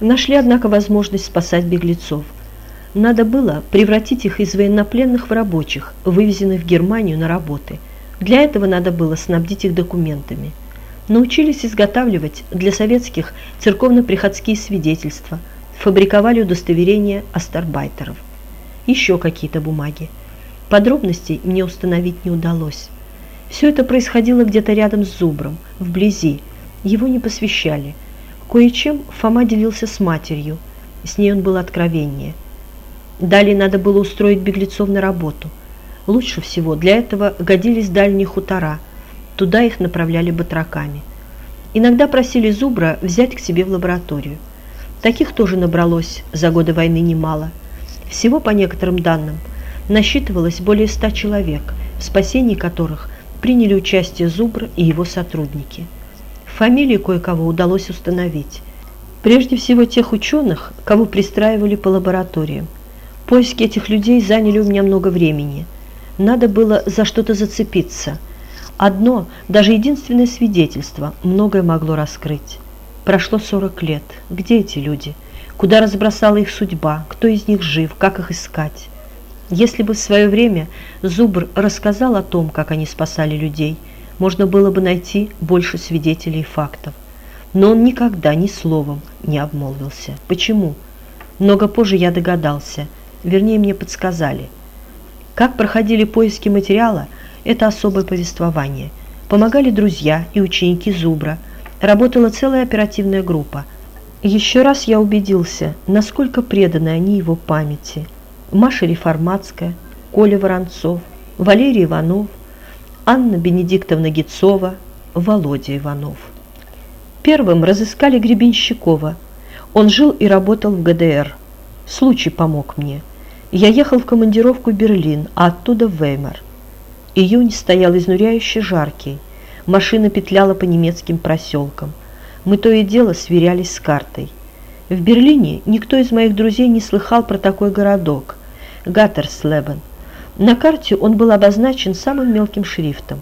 Нашли, однако, возможность спасать беглецов. Надо было превратить их из военнопленных в рабочих, вывезенных в Германию на работы. Для этого надо было снабдить их документами. Научились изготавливать для советских церковно-приходские свидетельства, фабриковали удостоверения астарбайтеров. Еще какие-то бумаги. Подробностей мне установить не удалось. Все это происходило где-то рядом с Зубром, вблизи. Его не посвящали. Кое-чем Фома делился с матерью. С ней он был откровеннее. Далее надо было устроить беглецов на работу. Лучше всего для этого годились дальние хутора. Туда их направляли батраками. Иногда просили Зубра взять к себе в лабораторию. Таких тоже набралось за годы войны немало. Всего, по некоторым данным, насчитывалось более ста человек, в спасении которых приняли участие Зубр и его сотрудники. Фамилии кое-кого удалось установить. Прежде всего тех ученых, кого пристраивали по лабораториям. Поиски этих людей заняли у меня много времени. Надо было за что-то зацепиться. Одно, даже единственное свидетельство, многое могло раскрыть. Прошло 40 лет. Где эти люди? Куда разбросала их судьба? Кто из них жив? Как их искать? Если бы в свое время Зубр рассказал о том, как они спасали людей, можно было бы найти больше свидетелей и фактов. Но он никогда ни словом не обмолвился. Почему? Много позже я догадался, вернее мне подсказали. Как проходили поиски материала, это особое повествование. Помогали друзья и ученики Зубра, работала целая оперативная группа. Еще раз я убедился, насколько преданы они его памяти – Маша Реформатская, Коля Воронцов, Валерий Иванов, Анна Бенедиктовна Гицова, Володя Иванов. Первым разыскали Гребенщикова. Он жил и работал в ГДР. Случай помог мне. Я ехал в командировку в Берлин, а оттуда в Веймар. Июнь стоял изнуряюще жаркий. Машина петляла по немецким проселкам. Мы то и дело сверялись с картой. В Берлине никто из моих друзей не слыхал про такой городок. Гаттерслебен. На карте он был обозначен самым мелким шрифтом.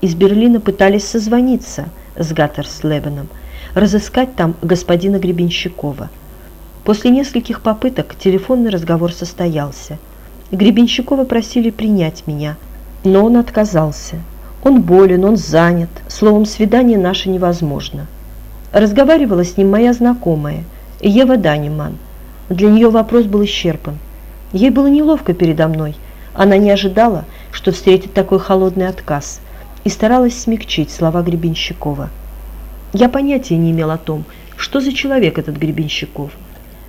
Из Берлина пытались созвониться с Гаттерслебеном, разыскать там господина Гребенщикова. После нескольких попыток телефонный разговор состоялся. Гребенщикова просили принять меня, но он отказался. Он болен, он занят, словом, свидание наше невозможно. Разговаривала с ним моя знакомая, Ева Даниман. Для нее вопрос был исчерпан. Ей было неловко передо мной. Она не ожидала, что встретит такой холодный отказ, и старалась смягчить слова Гребенщикова. Я понятия не имел о том, что за человек этот Гребенщиков.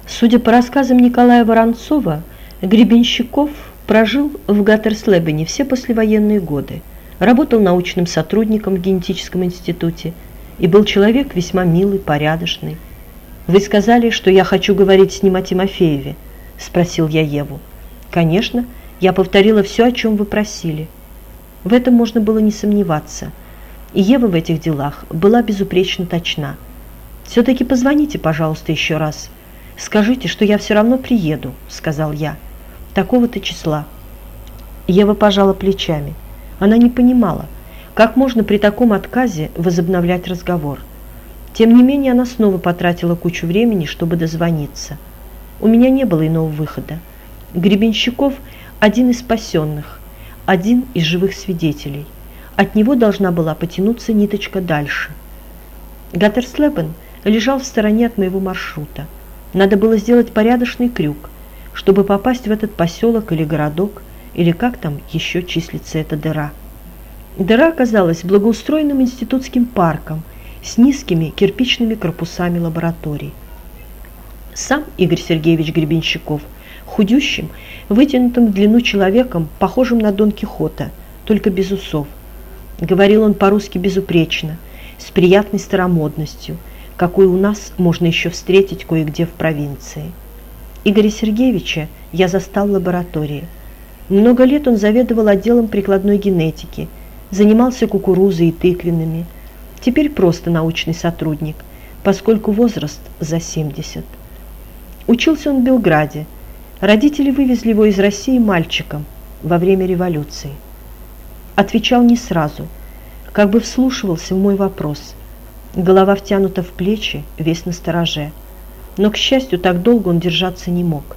Судя по рассказам Николая Воронцова, Гребенщиков прожил в Гаттерслебене все послевоенные годы, работал научным сотрудником в генетическом институте и был человек весьма милый, порядочный. Вы сказали, что я хочу говорить с ним о Тимофееве. – спросил я Еву. «Конечно, я повторила все, о чем вы просили». В этом можно было не сомневаться. И Ева в этих делах была безупречно точна. «Все-таки позвоните, пожалуйста, еще раз. Скажите, что я все равно приеду», – сказал я. «Такого-то числа». Ева пожала плечами. Она не понимала, как можно при таком отказе возобновлять разговор. Тем не менее, она снова потратила кучу времени, чтобы дозвониться – у меня не было иного выхода. Гребенщиков – один из спасенных, один из живых свидетелей. От него должна была потянуться ниточка дальше. Гаттерслебен лежал в стороне от моего маршрута. Надо было сделать порядочный крюк, чтобы попасть в этот поселок или городок, или как там еще числится эта дыра. Дыра оказалась благоустроенным институтским парком с низкими кирпичными корпусами лабораторий. Сам Игорь Сергеевич Гребенщиков, худющим, вытянутым в длину человеком, похожим на Дон Кихота, только без усов. Говорил он по-русски безупречно, с приятной старомодностью, какую у нас можно еще встретить кое-где в провинции. Игоря Сергеевича я застал в лаборатории. Много лет он заведовал отделом прикладной генетики, занимался кукурузой и тыквенными. Теперь просто научный сотрудник, поскольку возраст за 70. Учился он в Белграде. Родители вывезли его из России мальчиком во время революции. Отвечал не сразу, как бы вслушивался в мой вопрос. Голова втянута в плечи, весь на стороже. Но, к счастью, так долго он держаться не мог.